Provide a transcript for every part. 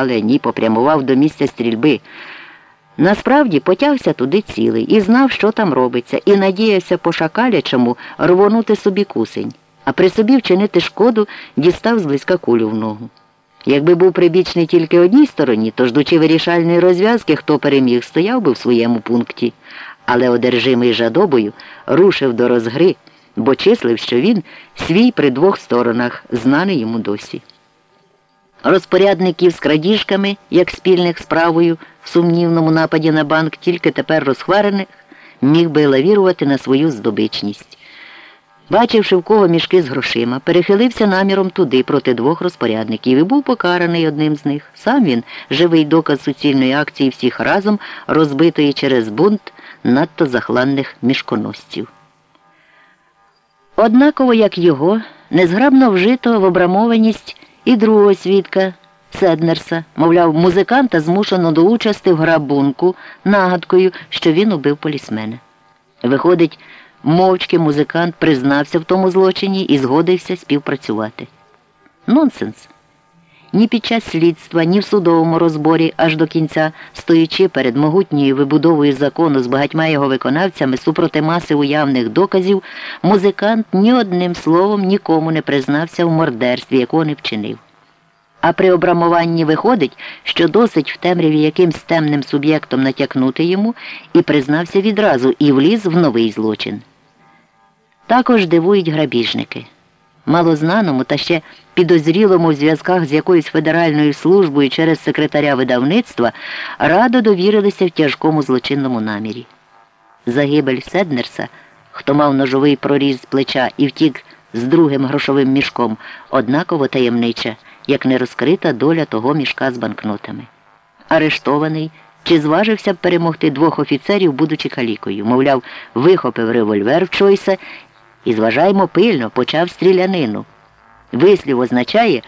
але ні попрямував до місця стрільби. Насправді потягся туди цілий і знав, що там робиться, і надіявся по шакалячому рвонути собі кусень, а при собі вчинити шкоду дістав зблизька кулю в ногу. Якби був прибічний тільки одній стороні, то ждучи вирішальної розв'язки, хто переміг, стояв би в своєму пункті, але одержимий жадобою рушив до розгри, бо числив, що він свій при двох сторонах, знаний йому досі. Розпорядників з крадіжками, як спільних справою в сумнівному нападі на банк, тільки тепер розхварених, міг би лавірувати на свою здобичність. Бачивши в кого мішки з грошима, перехилився наміром туди проти двох розпорядників і був покараний одним з них. Сам він живий доказ суцільної акції всіх разом, розбитої через бунт надто захланних мішконосців. Однаково, як його, незграбно вжито в обрамованість і другого свідка Седнерса, мовляв, музиканта змушено до участі в грабунку нагадкою, що він убив полісмена. Виходить, мовчки музикант признався в тому злочині і згодився співпрацювати. Нонсенс. Ні під час слідства, ні в судовому розборі аж до кінця, стоючи перед могутньою вибудовою закону з багатьма його виконавцями супроти маси уявних доказів, музикант ні одним словом нікому не признався в мордерстві, якого не вчинив. А при обрамуванні виходить, що досить в темряві якимсь темним суб'єктом натякнути йому і признався відразу і вліз в новий злочин. Також дивують грабіжники. Малознаному та ще підозрілому в зв'язках з якоюсь федеральною службою через секретаря видавництва радо довірилися в тяжкому злочинному намірі. Загибель Седнерса, хто мав ножовий проріз з плеча і втік з другим грошовим мішком, однаково таємнича, як не розкрита доля того мішка з банкнотами. Арештований чи зважився б перемогти двох офіцерів, будучи калікою, мовляв, вихопив револьвер в Чойса і, зважаймо пильно, почав стрілянину. Вислів означає,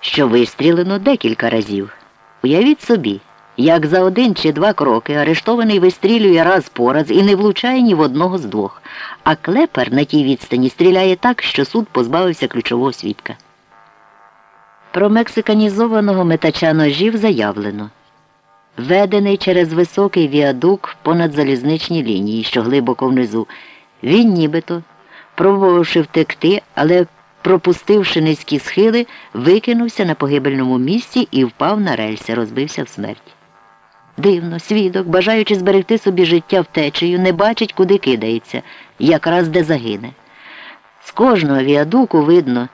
що вистрілено декілька разів. Уявіть собі, як за один чи два кроки арештований вистрілює раз по раз і не влучає ні в одного з двох, а клепер на тій відстані стріляє так, що суд позбавився ключового свідка. Про мексиканізованого метача ножів заявлено. Ведений через високий віадук понад залізничні лінії, що глибоко внизу, він нібито, пробувавши втекти, але пропустивши низькі схили, викинувся на погибельному місці і впав на рельси, розбився в смерть. Дивно, свідок, бажаючи зберегти собі життя втечею, не бачить, куди кидається, якраз де загине. З кожного віадуку видно,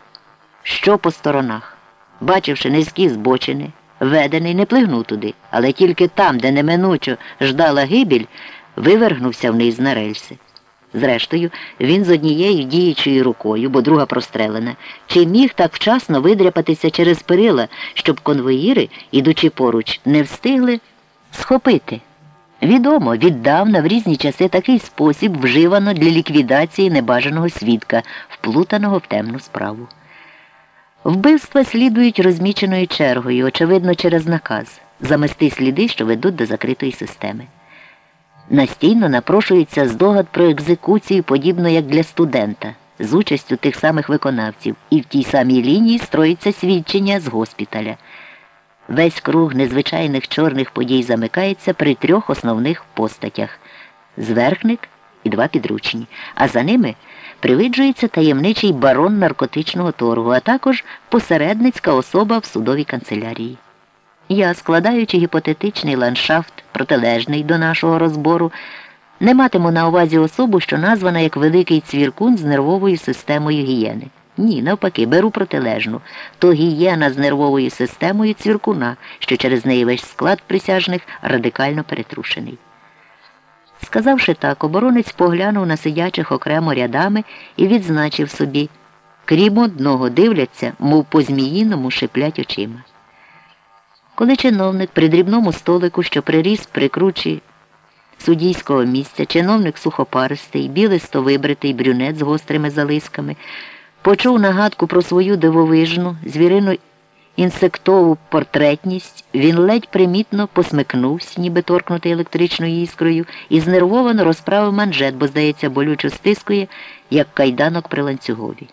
що по сторонах. Бачивши низькі збочини, ведений не плигнув туди, але тільки там, де неминучо ждала гибіль, вивергнувся вниз на рельси. Зрештою, він з однією діючою рукою, бо друга прострелена, чи міг так вчасно видряпатися через перила, щоб конвоїри, ідучи поруч, не встигли схопити. Відомо, віддавна в різні часи такий спосіб вживано для ліквідації небажаного свідка, вплутаного в темну справу. Вбивства слідують розміченою чергою, очевидно, через наказ замести сліди, що ведуть до закритої системи. Настійно напрошується здогад про екзекуцію, подібно як для студента, з участю тих самих виконавців, і в тій самій лінії строїться свідчення з госпіталя. Весь круг незвичайних чорних подій замикається при трьох основних постатях зверхник і два підручні, а за ними привиджується таємничий барон наркотичного торгу, а також посередницька особа в судовій канцелярії. Я, складаючи гіпотетичний ландшафт, протилежний до нашого розбору, не матиму на увазі особу, що названа як великий цвіркун з нервовою системою гієни. Ні, навпаки, беру протилежну. То гієна з нервовою системою цвіркуна, що через неї весь склад присяжних радикально перетрушений. Сказавши так, оборонець поглянув на сидячих окремо рядами і відзначив собі крім одного дивляться, мов по зміїному шиплять очима. Коли чиновник при дрібному столику, що приріс при кручі суддійського місця, чиновник сухопаристий, білисто вибритий брюнет з гострими залисками, почув нагадку про свою дивовижну, звірину інсектову портретність, він ледь примітно посмикнувся, ніби торкнутий електричною іскрою, і знервовано розправив манжет, бо, здається, болючо стискує, як кайданок при ланцюгові.